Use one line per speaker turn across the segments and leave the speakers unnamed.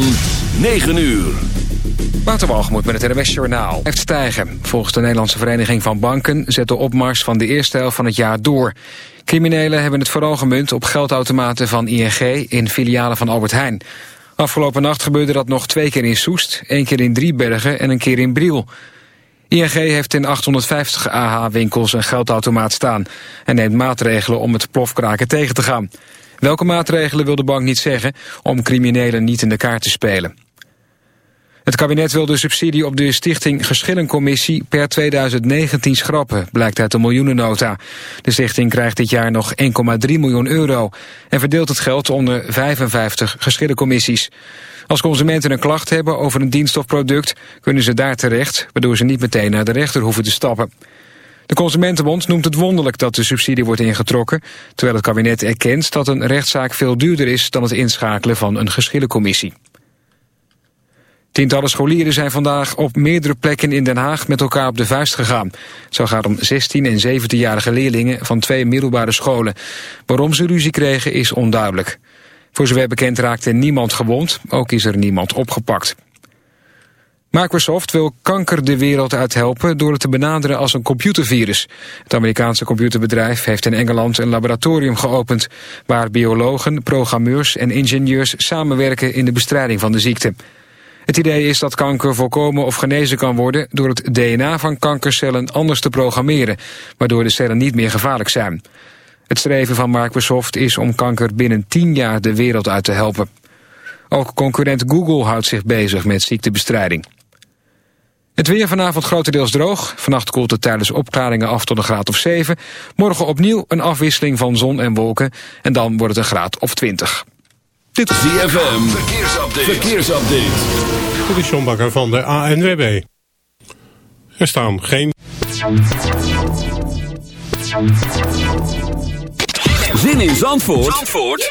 van 9 uur.
Waterwalgemoed met het RWS Journaal. Heeft stijgen. Volgens de Nederlandse Vereniging van Banken zet de opmars van de eerste helft van het jaar door. Criminelen hebben het vooral gemunt op geldautomaten van ING in filialen van Albert Heijn. Afgelopen nacht gebeurde dat nog twee keer in Soest, één keer in Driebergen en een keer in Briel. ING heeft in 850 AH-winkels een geldautomaat staan... en neemt maatregelen om het plofkraken tegen te gaan. Welke maatregelen wil de bank niet zeggen... om criminelen niet in de kaart te spelen. Het kabinet wil de subsidie op de stichting Geschillencommissie per 2019 schrappen, blijkt uit de miljoenennota. De stichting krijgt dit jaar nog 1,3 miljoen euro en verdeelt het geld onder 55 geschillencommissies. Als consumenten een klacht hebben over een dienst of product, kunnen ze daar terecht, waardoor ze niet meteen naar de rechter hoeven te stappen. De Consumentenbond noemt het wonderlijk dat de subsidie wordt ingetrokken, terwijl het kabinet erkent dat een rechtszaak veel duurder is dan het inschakelen van een geschillencommissie. Tientallen scholieren zijn vandaag op meerdere plekken in Den Haag met elkaar op de vuist gegaan. Zo gaat om 16- en 17-jarige leerlingen van twee middelbare scholen. Waarom ze ruzie kregen is onduidelijk. Voor zover bekend raakte niemand gewond, ook is er niemand opgepakt. Microsoft wil kanker de wereld uithelpen door het te benaderen als een computervirus. Het Amerikaanse computerbedrijf heeft in Engeland een laboratorium geopend... waar biologen, programmeurs en ingenieurs samenwerken in de bestrijding van de ziekte. Het idee is dat kanker voorkomen of genezen kan worden... door het DNA van kankercellen anders te programmeren... waardoor de cellen niet meer gevaarlijk zijn. Het streven van Microsoft is om kanker binnen 10 jaar de wereld uit te helpen. Ook concurrent Google houdt zich bezig met ziektebestrijding. Het weer vanavond grotendeels droog. Vannacht koelt het tijdens opklaringen af tot een graad of 7. Morgen opnieuw een afwisseling van zon en wolken. En dan wordt het een graad of 20.
Dit is ZFM. Verkeersupdate. Verkeersupdate.
Dit is John Bakker van de ANWB. Er staan geen...
Zin in Zandvoort, Zandvoort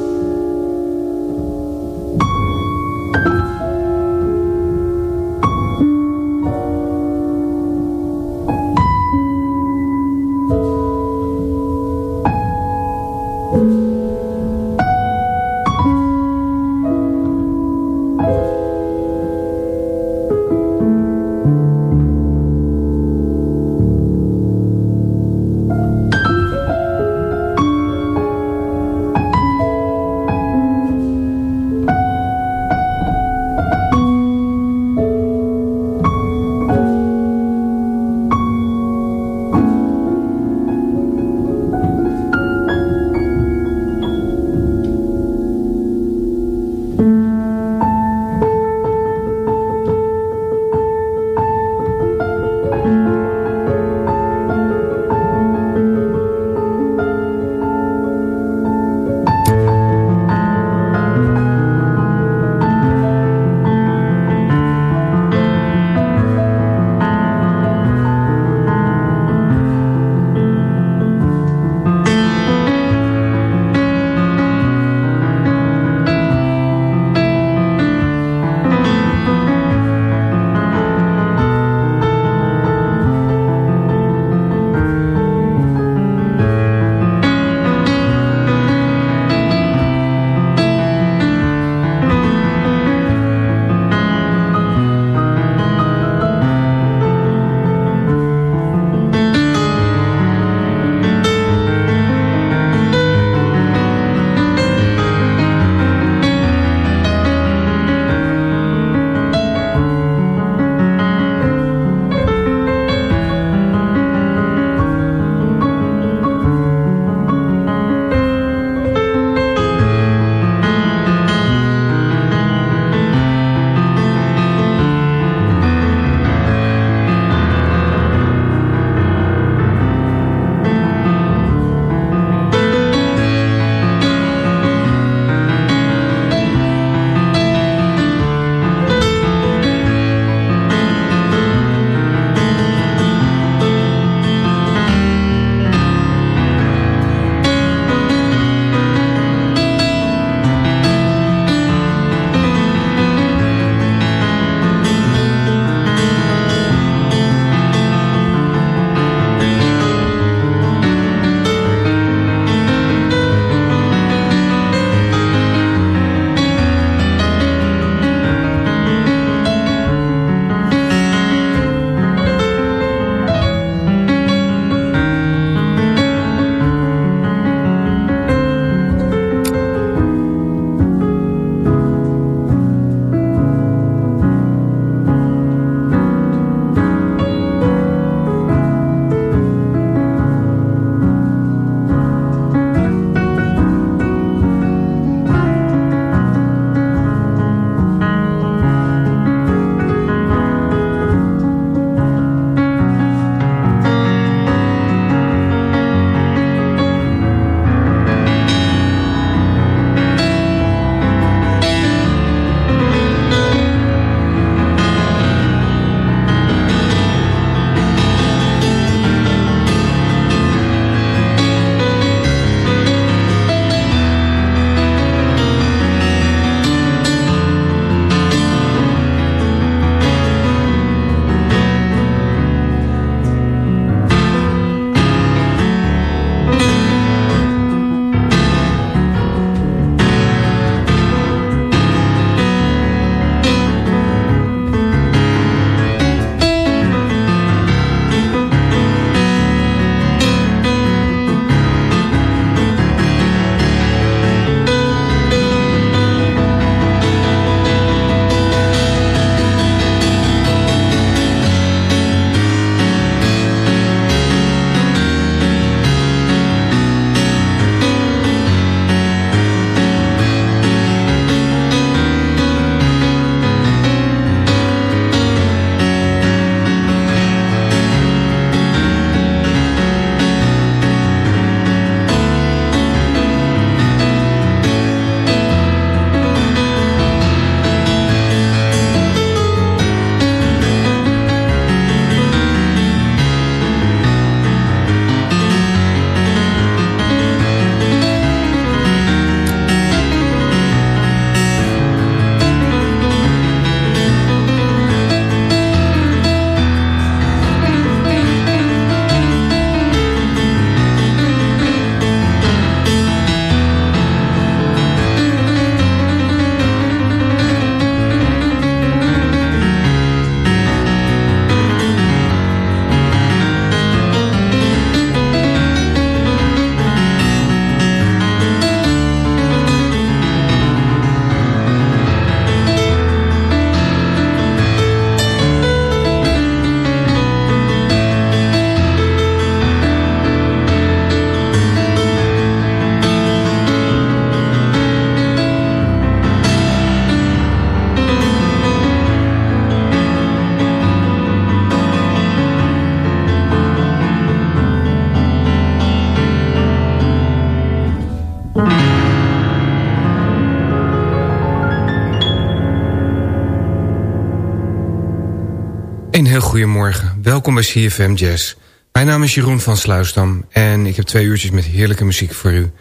Welkom bij CFM Jazz. Mijn naam is Jeroen van Sluisdam en ik heb twee uurtjes met heerlijke muziek voor u. Ik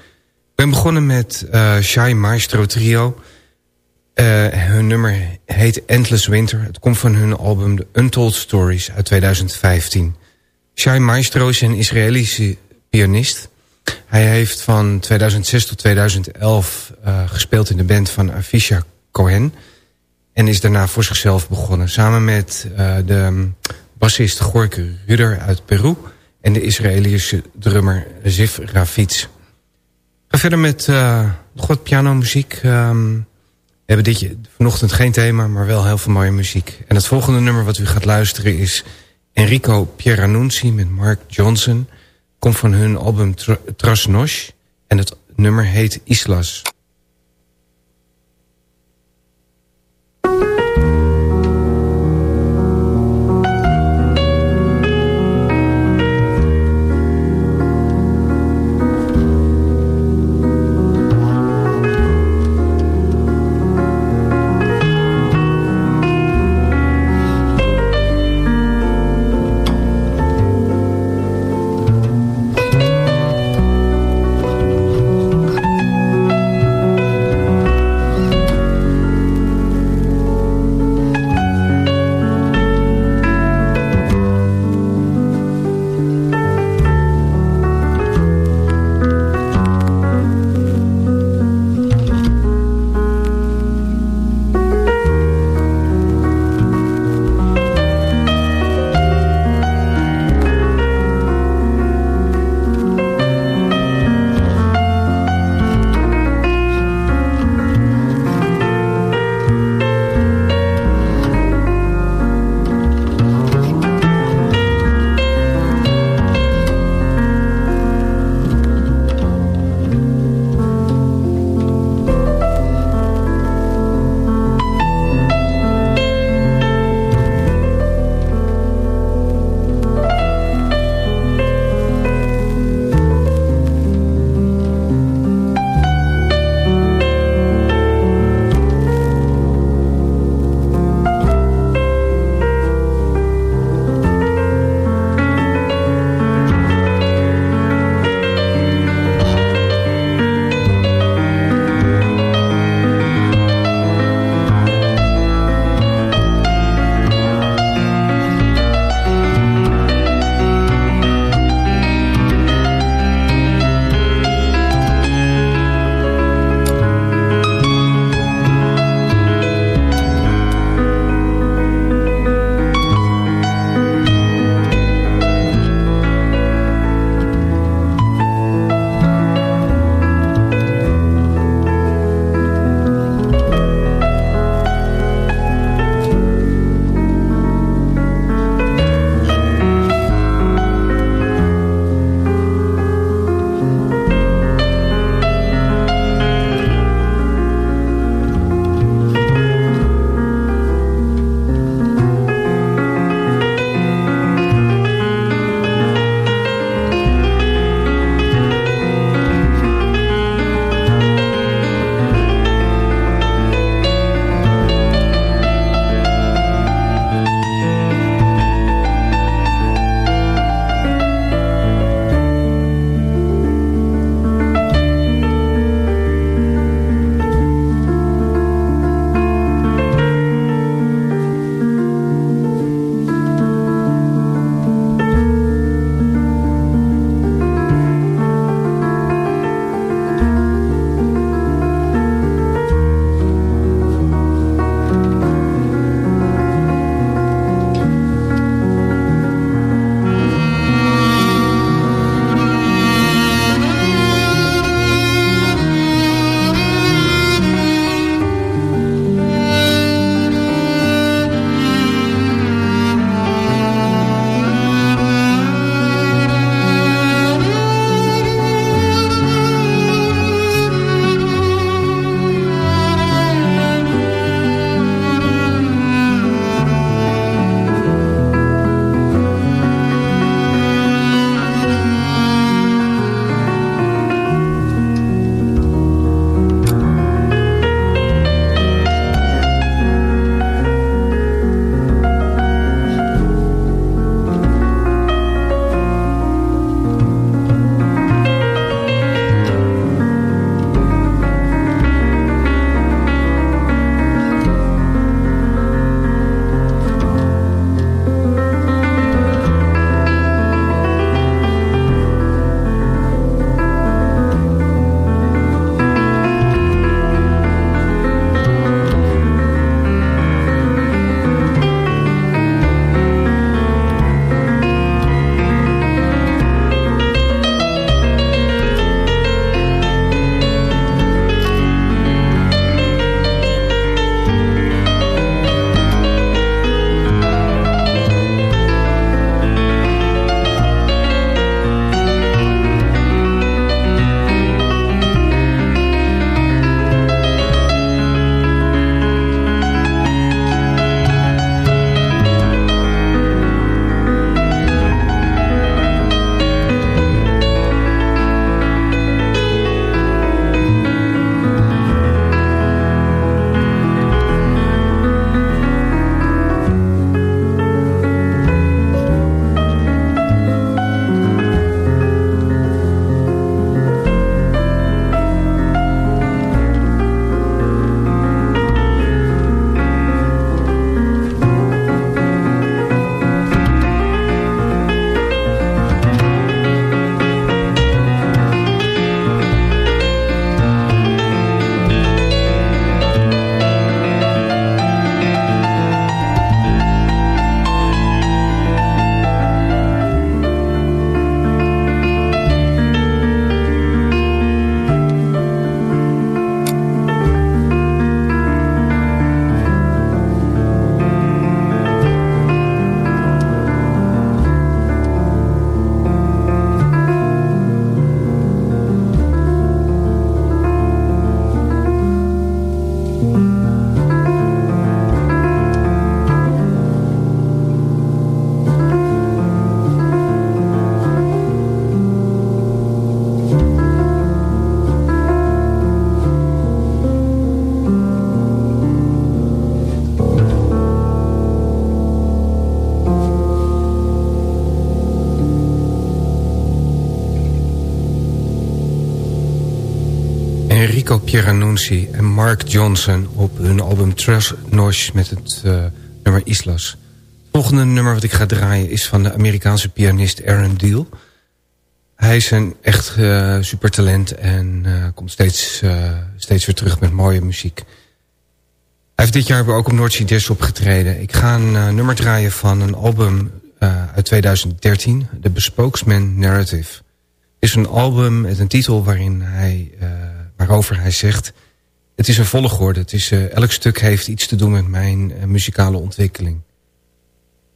ben begonnen met uh, Shai Maestro Trio. Uh, hun nummer heet Endless Winter. Het komt van hun album The Untold Stories uit 2015. Shai Maestro is een Israëlische pianist. Hij heeft van 2006 tot 2011 uh, gespeeld in de band van Avisha Cohen... En is daarna voor zichzelf begonnen. Samen met de bassist Gorke Rudder uit Peru... en de Israëlische drummer Ziv Ravitz. Ga verder met uh, nog wat pianomuziek. Um, we hebben dit vanochtend geen thema, maar wel heel veel mooie muziek. En het volgende nummer wat u gaat luisteren is... Enrico Pieranunzi met Mark Johnson. Komt van hun album Trasnosh. En het nummer heet Islas. Enrico Pieranunzi en Mark Johnson op hun album Trust Noise met het uh, nummer Islas. Het volgende nummer wat ik ga draaien is van de Amerikaanse pianist Aaron Deal. Hij is een echt uh, supertalent en uh, komt steeds, steeds weer terug met mooie muziek. Hij heeft dit jaar ook op Noordzee Jazz opgetreden. Ik ga een nummer draaien van een album uit 2013, The Bespokesman Narrative is een album met een titel waarin hij, waarover hij zegt... het is een volgorde, het is, uh, elk stuk heeft iets te doen met mijn uh, muzikale ontwikkeling.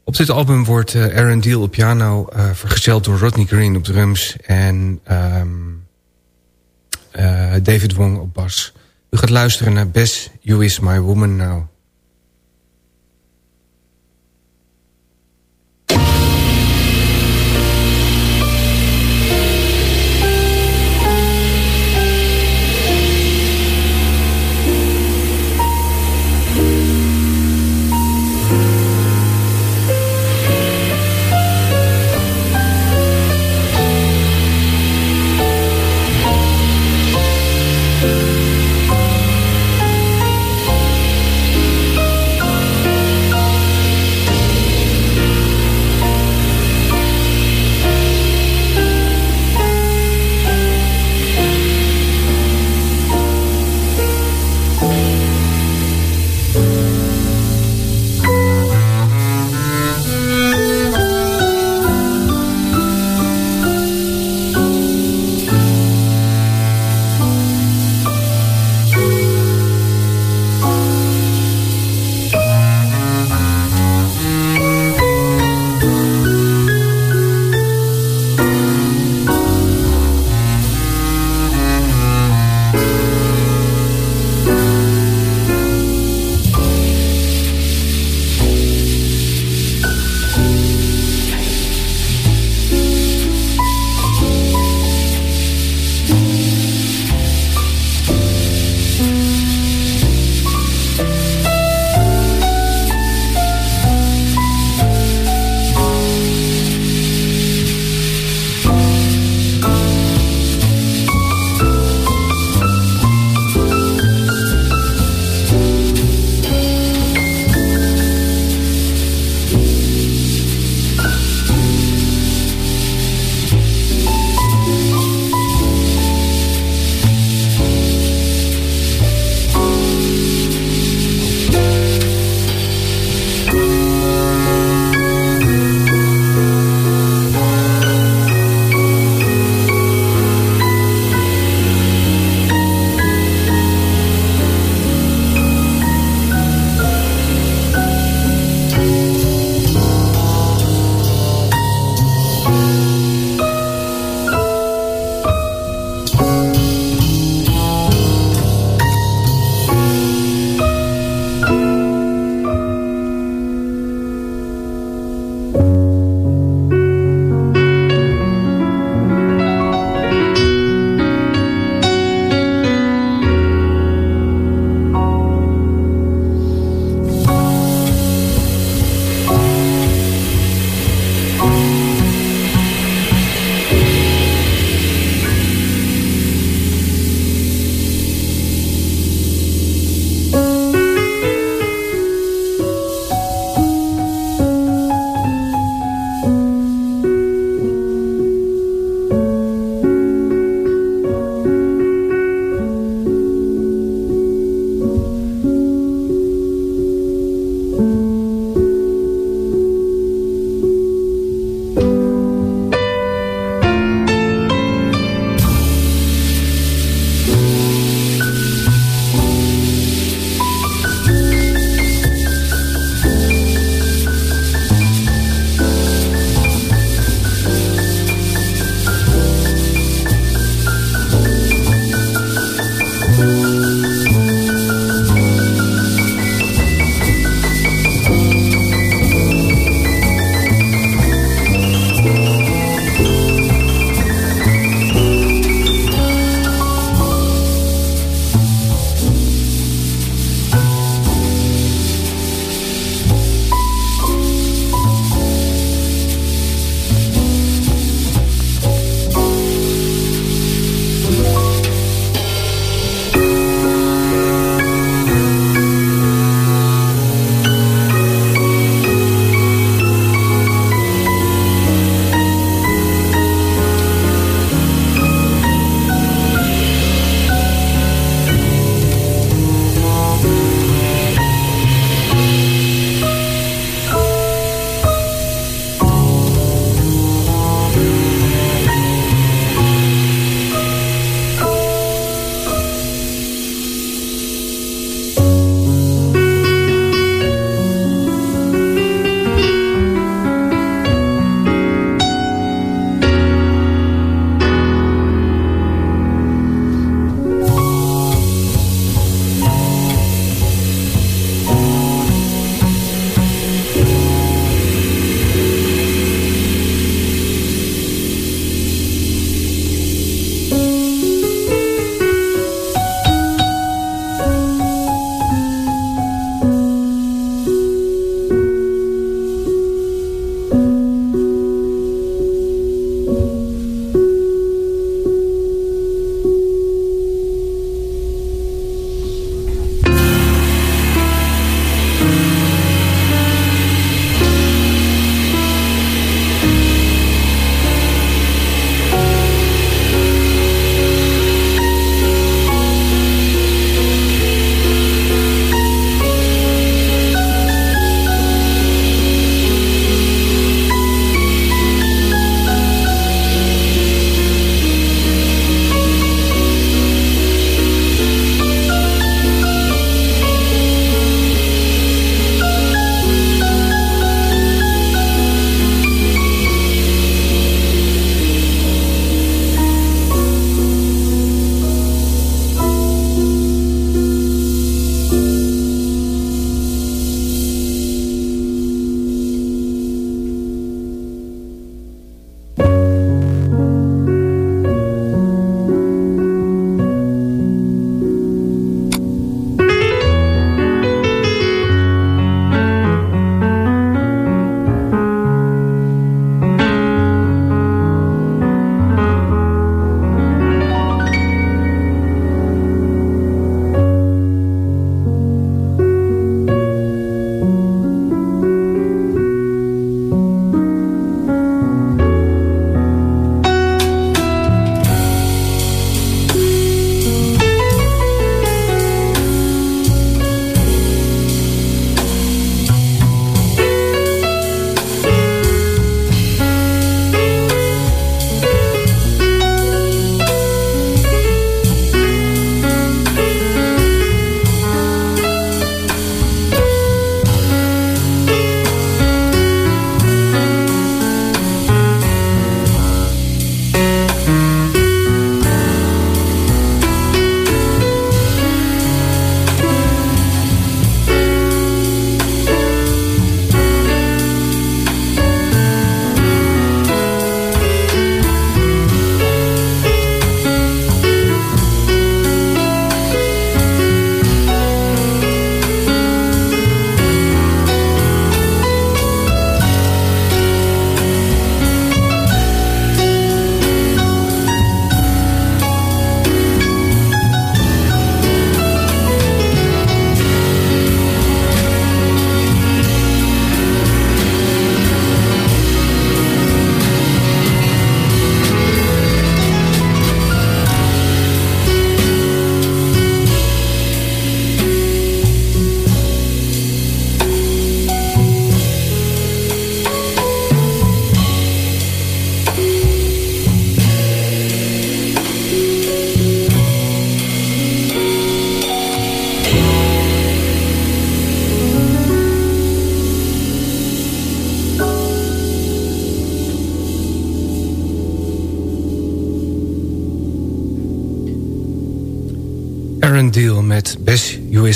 Op dit album wordt Aaron Deal op piano vergezeld door Rodney Green op drums... en um, David Wong op bas. U gaat luisteren naar Bess, You Is My Woman Now...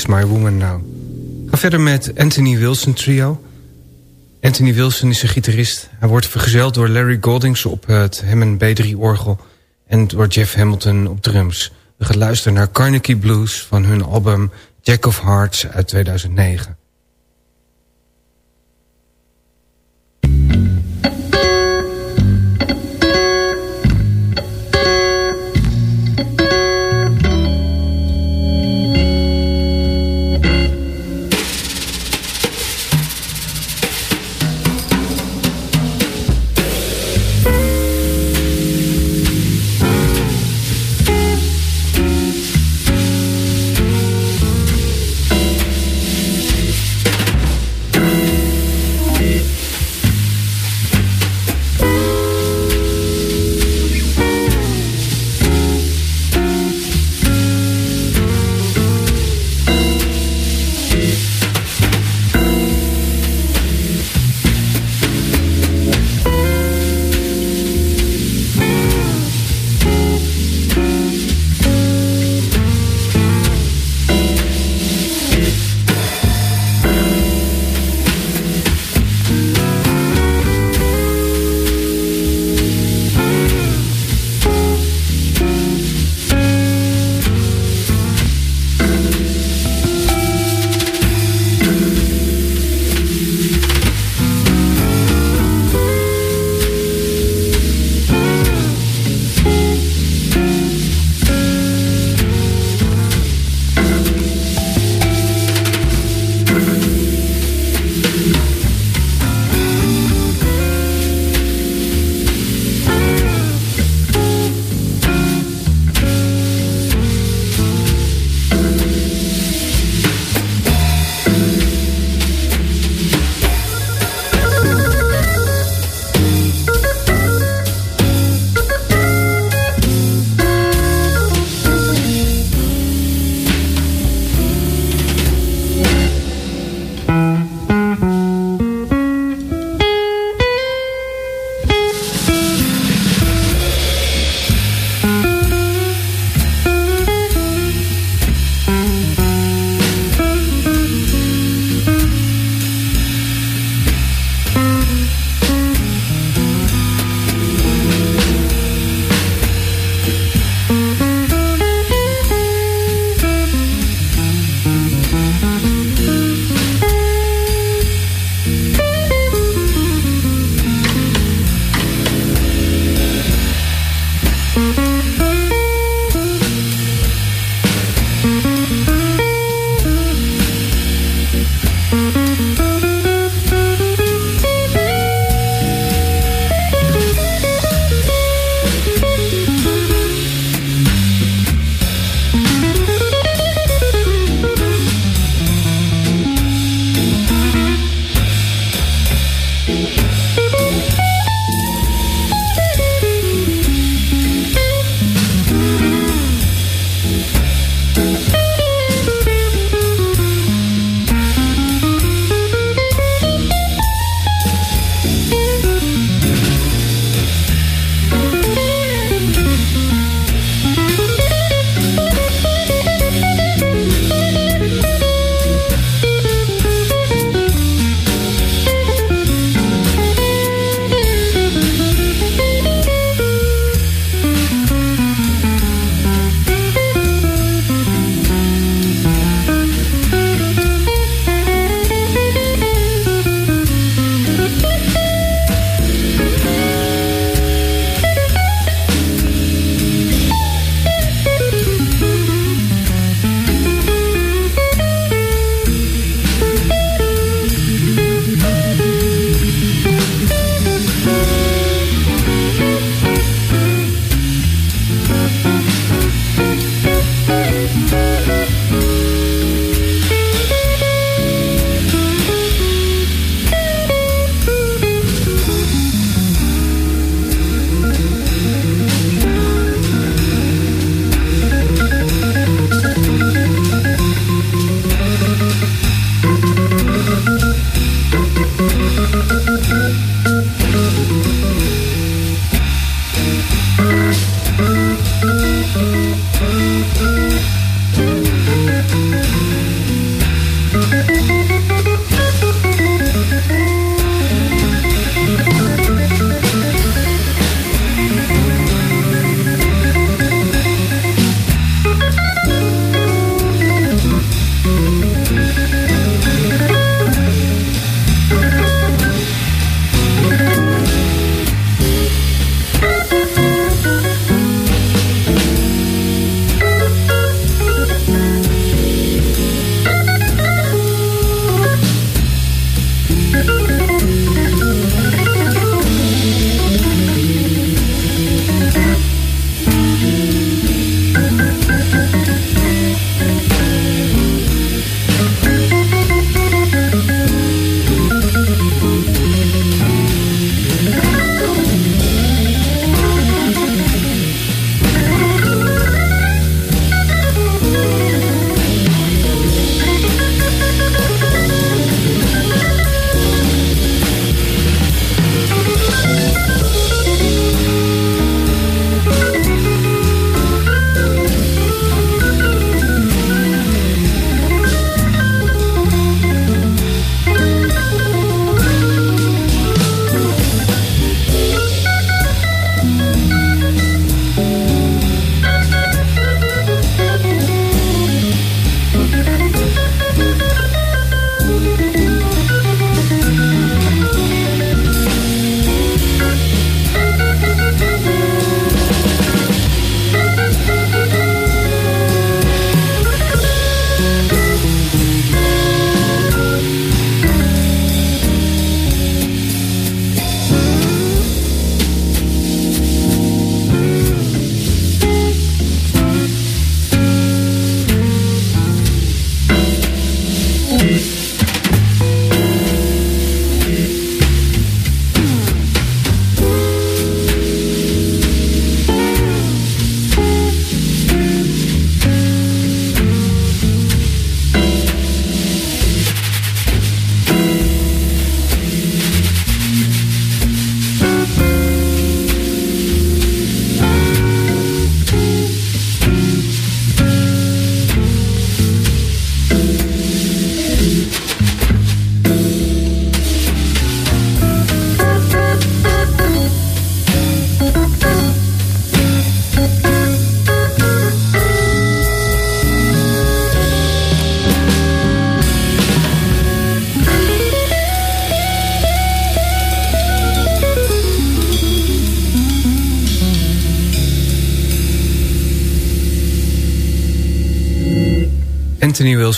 My Woman Now. Ga verder met Anthony Wilson Trio. Anthony Wilson is een gitarist. Hij wordt vergezeld door Larry Goldings op het Hammond B3-orgel... en door Jeff Hamilton op drums. We gaan luisteren naar Carnegie Blues van hun album Jack of Hearts uit 2009.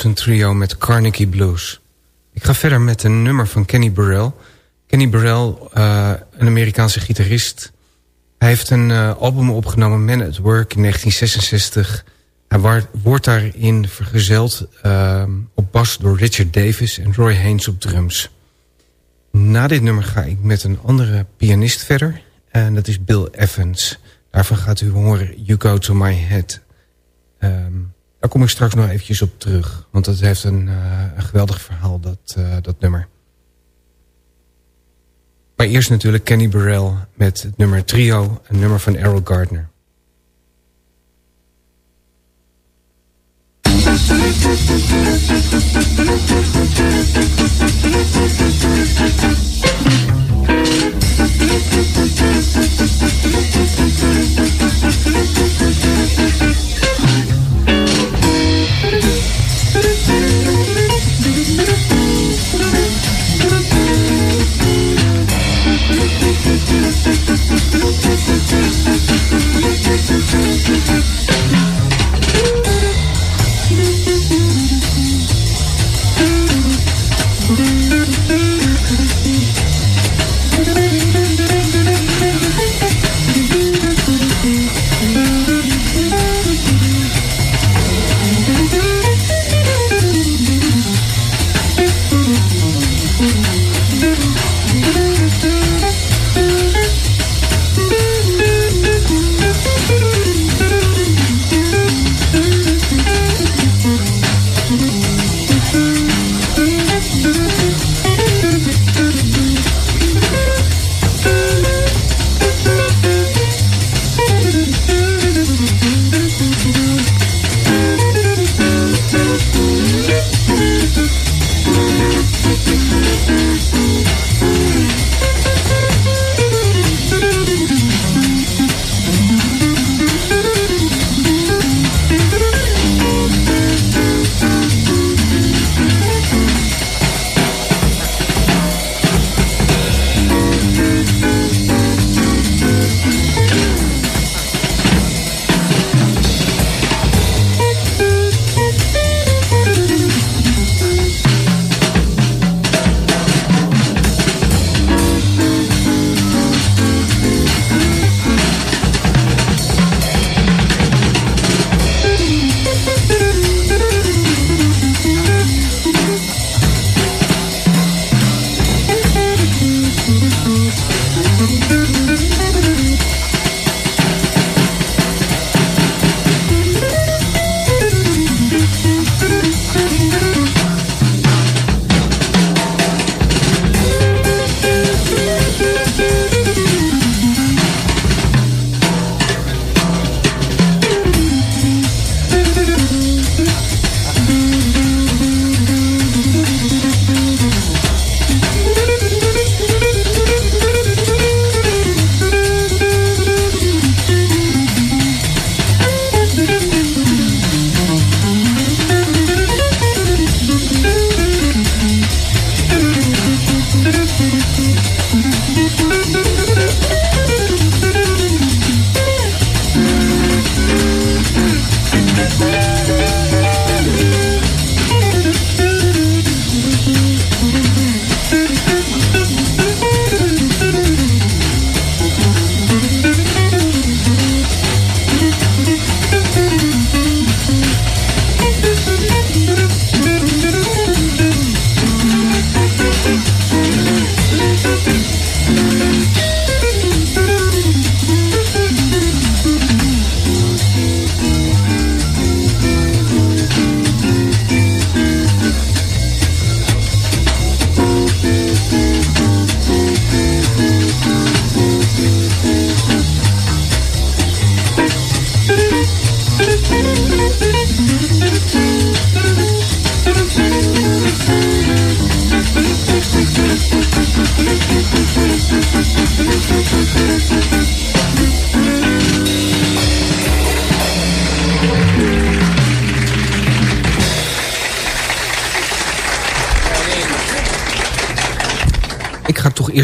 Wilson Trio met Carnegie Blues. Ik ga verder met een nummer van Kenny Burrell. Kenny Burrell, uh, een Amerikaanse gitarist. Hij heeft een uh, album opgenomen, Man at Work, in 1966. Hij wordt daarin vergezeld uh, op bas door Richard Davis en Roy Haynes op drums. Na dit nummer ga ik met een andere pianist verder. En dat is Bill Evans. Daarvan gaat u horen You Go To My Head. Um, daar kom ik straks nog eventjes op terug. Want dat heeft een, uh, een geweldig verhaal, dat, uh, dat nummer. Maar eerst natuurlijk Kenny Burrell met het nummer Trio. Een nummer van Errol Gardner. Thank you.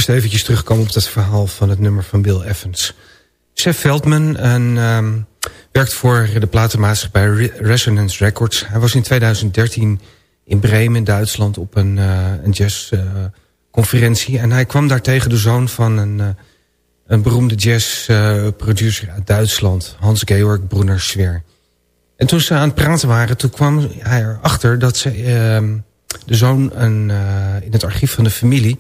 Eerst eventjes terugkomen op dat verhaal van het nummer van Bill Evans. Chef Veldman, een um, Werkt voor de platenmaatschappij Resonance Records. Hij was in 2013 in Bremen, Duitsland, op een, uh, een jazzconferentie. en hij kwam daar tegen de zoon van een, uh, een beroemde jazzproducer uit Duitsland. Hans-Georg Brunner-Schwer. En toen ze aan het praten waren, toen kwam hij erachter dat ze, uh, de zoon een, in het archief van de familie...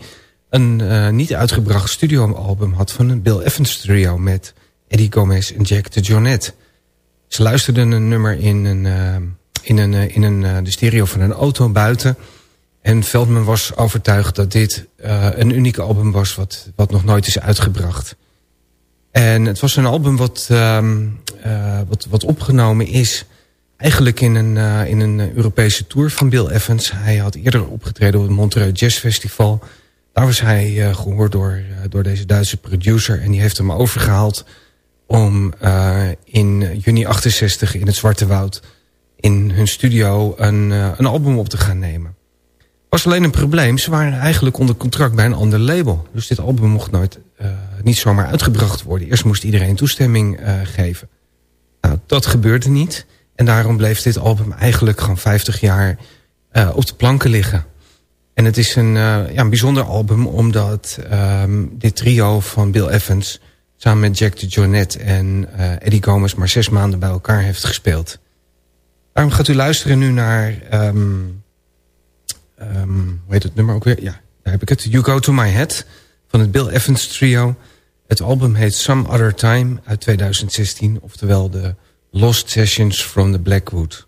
een niet uitgebracht studioalbum had van een Bill Evans trio... met Eddie Gomez en Jack de Jonette. Ze luisterden een nummer in, een, uh, in, een, uh, in een, de stereo van een auto buiten. En Veldman was overtuigd dat dit een unieke album was... Wat, wat nog nooit is uitgebracht. En het was een album wat, um, wat, wat opgenomen is... eigenlijk in een, in een Europese tour van Bill Evans. Hij had eerder opgetreden op het Montreux Jazz Festival. Daar was hij gehoord door, door deze Duitse producer. En die heeft hem overgehaald om uh, in juni 68 in het Zwarte Woud in hun studio een, uh, een album op te gaan nemen. was alleen een probleem. Ze waren eigenlijk onder contract bij een ander label. Dus dit album mocht nooit niet zomaar uitgebracht worden. Eerst moest iedereen toestemming geven. Nou, dat gebeurde niet. En daarom bleef dit album eigenlijk gewoon 50 jaar op de planken liggen. En het is een, ja, een bijzonder album omdat um, dit trio van Bill Evans samen met Jack de Jonette en uh, Eddie Gomez... maar zes maanden bij elkaar heeft gespeeld. Daarom gaat u luisteren nu naar... Um, um, hoe heet het nummer ook weer? Ja, daar heb ik het. You Go To My Head van het Bill Evans Trio. Het album heet Some Other Time uit 2016. Oftewel de Lost Sessions from the Blackwood.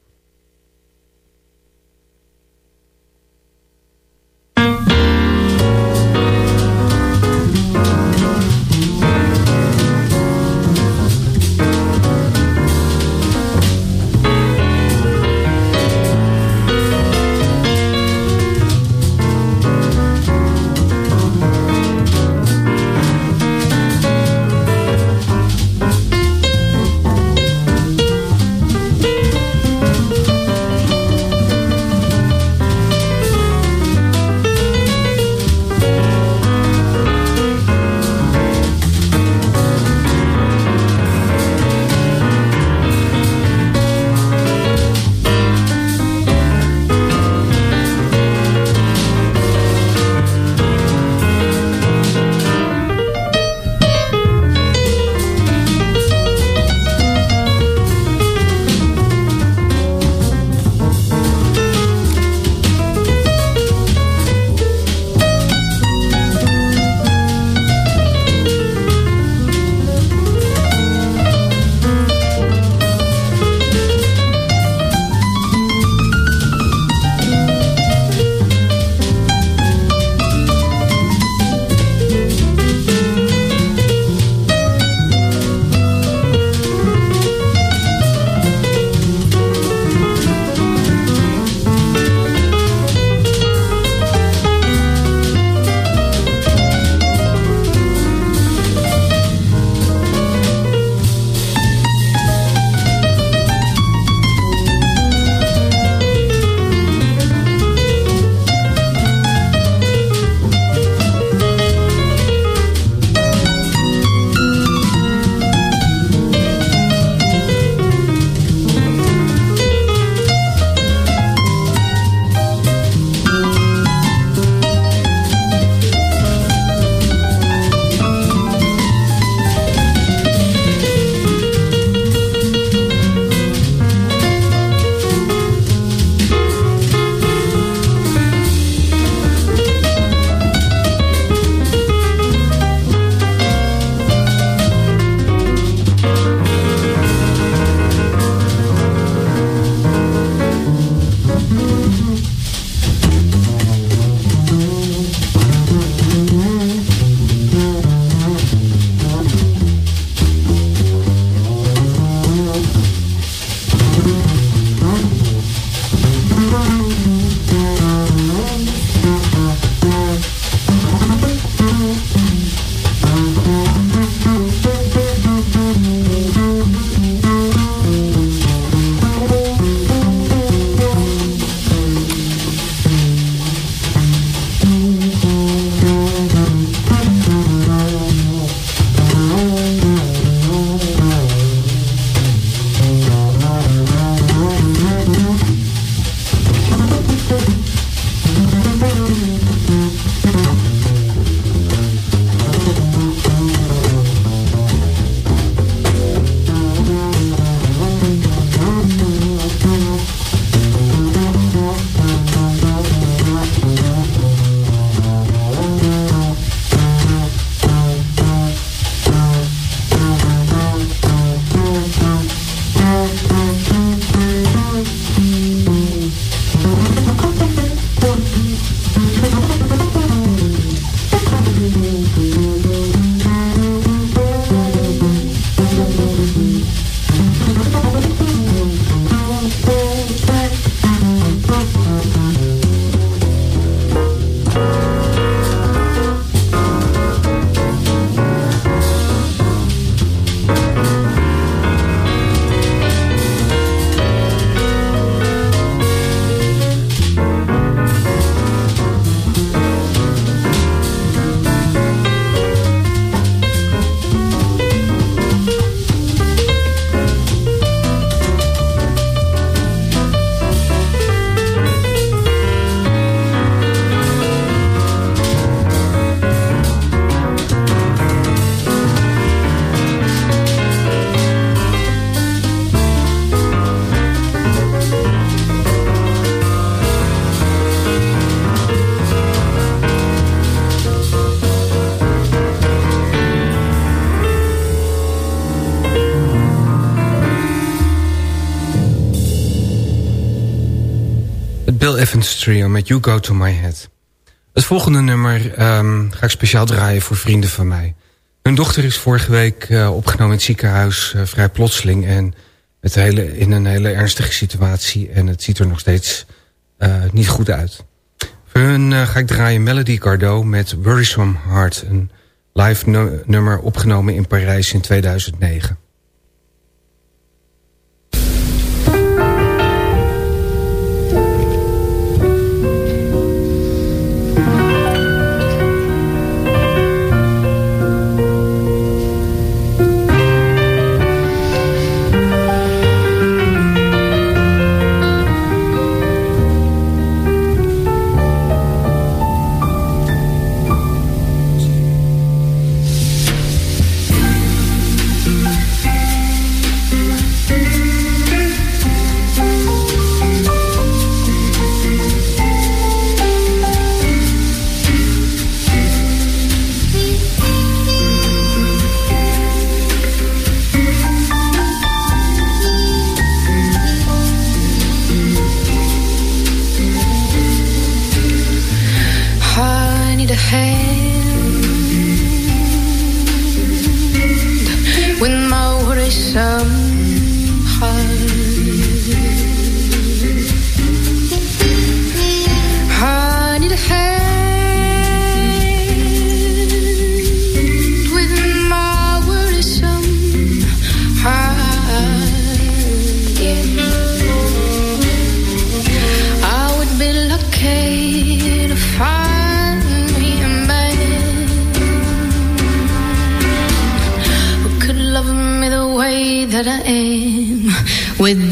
Evans Trio met You Go To My Head. Het volgende nummer um, ga ik speciaal draaien voor vrienden van mij. Hun dochter is vorige week uh, opgenomen in het ziekenhuis, uh, vrij plotseling... en met hele, in een hele ernstige situatie. En het ziet er nog steeds uh, niet goed uit. Voor hun ga ik draaien Melody Gardot met Worrisome Heart... een live nummer opgenomen in Parijs in 2009.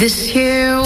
This year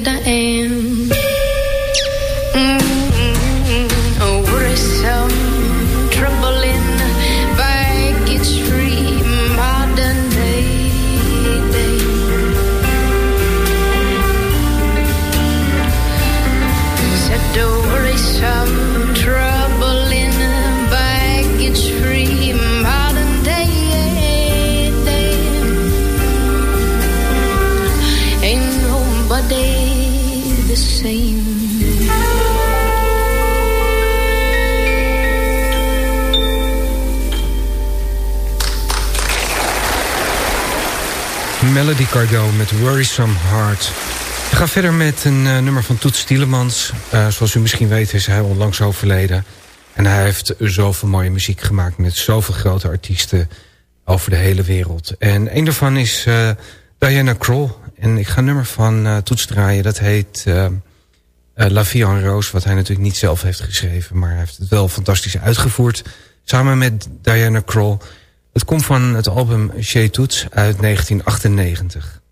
that I am. Melody Cardo met Worrisome Heart. We
ga verder met een uh, nummer van Toets Stielemans. Uh, zoals u misschien weet is hij onlangs overleden. En hij heeft zoveel mooie muziek gemaakt met zoveel grote artiesten over de hele wereld. En een daarvan is uh, Diana Kroll. En ik ga een nummer van Toets draaien. Dat heet La Vie en Rose. Wat hij natuurlijk niet zelf heeft geschreven. Maar hij heeft het wel fantastisch uitgevoerd. Samen met Diana Kroll. Het komt van het album Chez Toets uit 1998.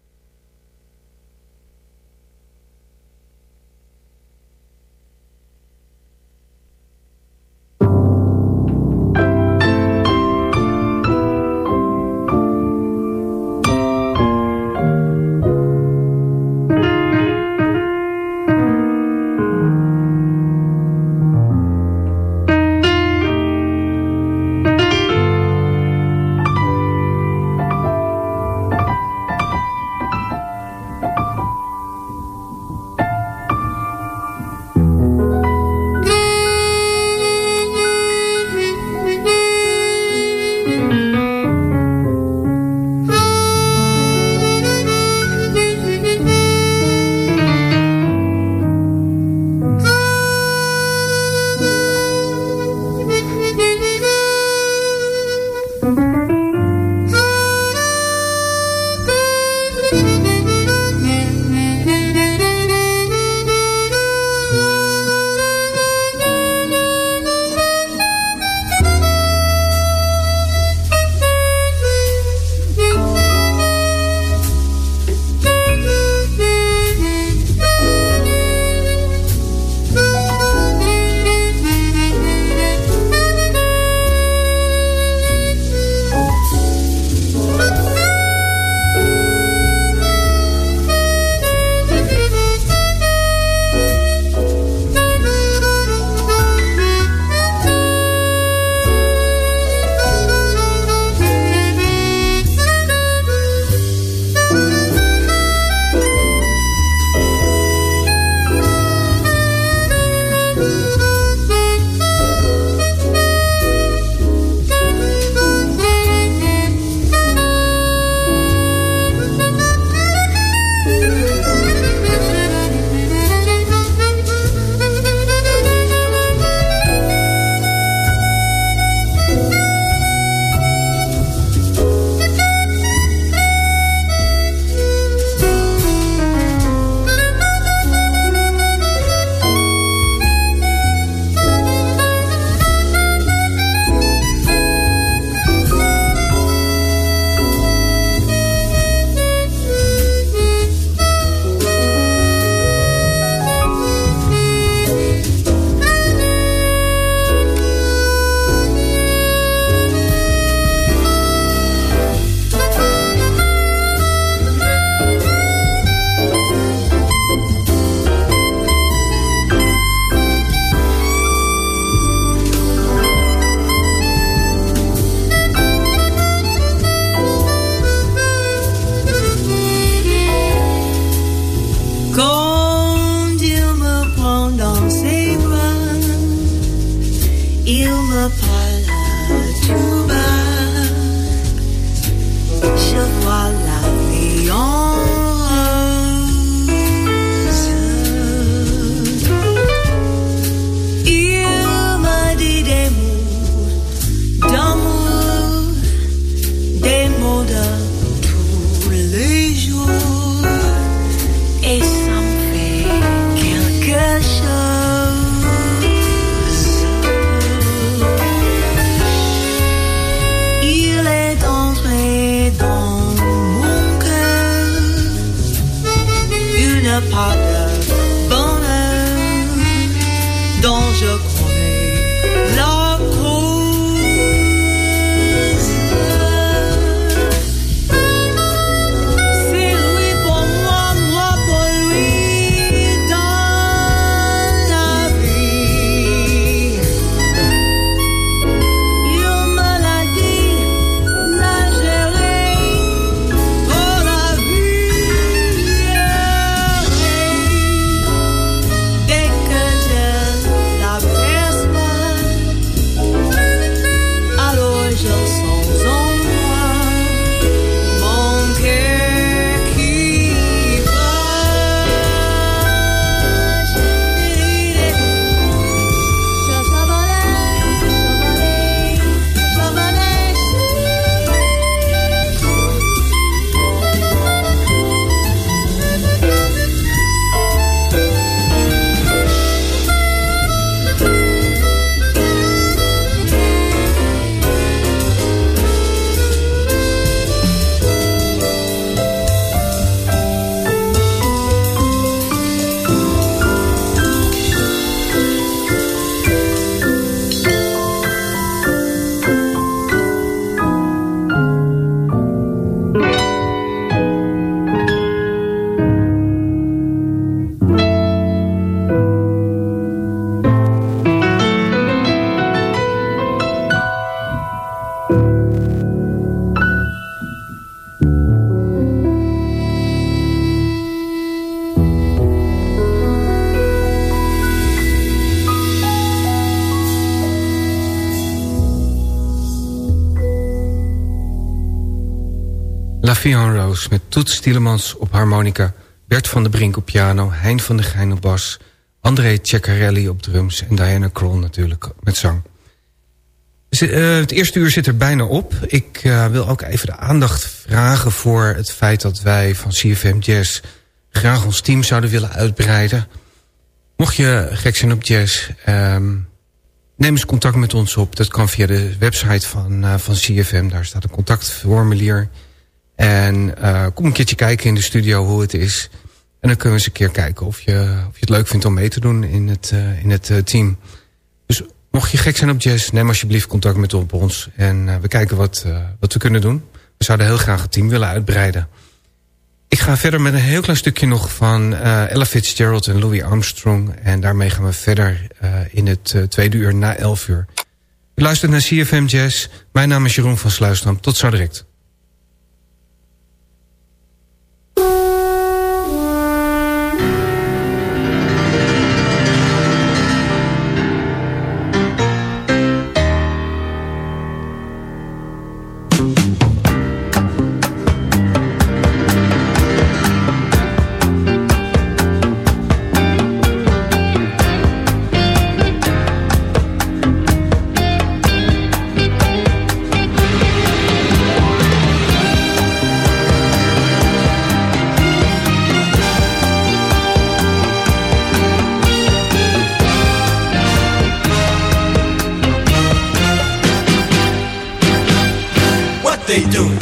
apart Sofie Roos met Toets Stielemans op harmonica... Bert van der Brink op piano, Hein van der Geijn op bas... André Ceccarelli op drums en Diana Kroll natuurlijk met zang. Uh, het eerste uur zit er bijna op. Ik uh, wil ook even de aandacht vragen voor het feit dat wij van CFM Jazz... graag ons team zouden willen uitbreiden. Mocht je gek zijn op jazz, um, neem eens contact met ons op. Dat kan via de website van, uh, van CFM, daar staat een contactformulier... En uh, kom een keertje kijken in de studio hoe het is. En dan kunnen we eens een keer kijken of je, of je het leuk vindt om mee te doen in het, uh, in het uh, team. Dus mocht je gek zijn op jazz, neem alsjeblieft contact met op ons. En we kijken wat, wat we kunnen doen. We zouden heel graag het team willen uitbreiden. Ik ga verder met een heel klein stukje nog van Ella Fitzgerald en Louis Armstrong. En daarmee gaan we verder in het tweede uur na elf uur. U luistert naar CFM Jazz. Mijn naam is Jeroen van Sluisdam. Tot zo direct.
Thank you van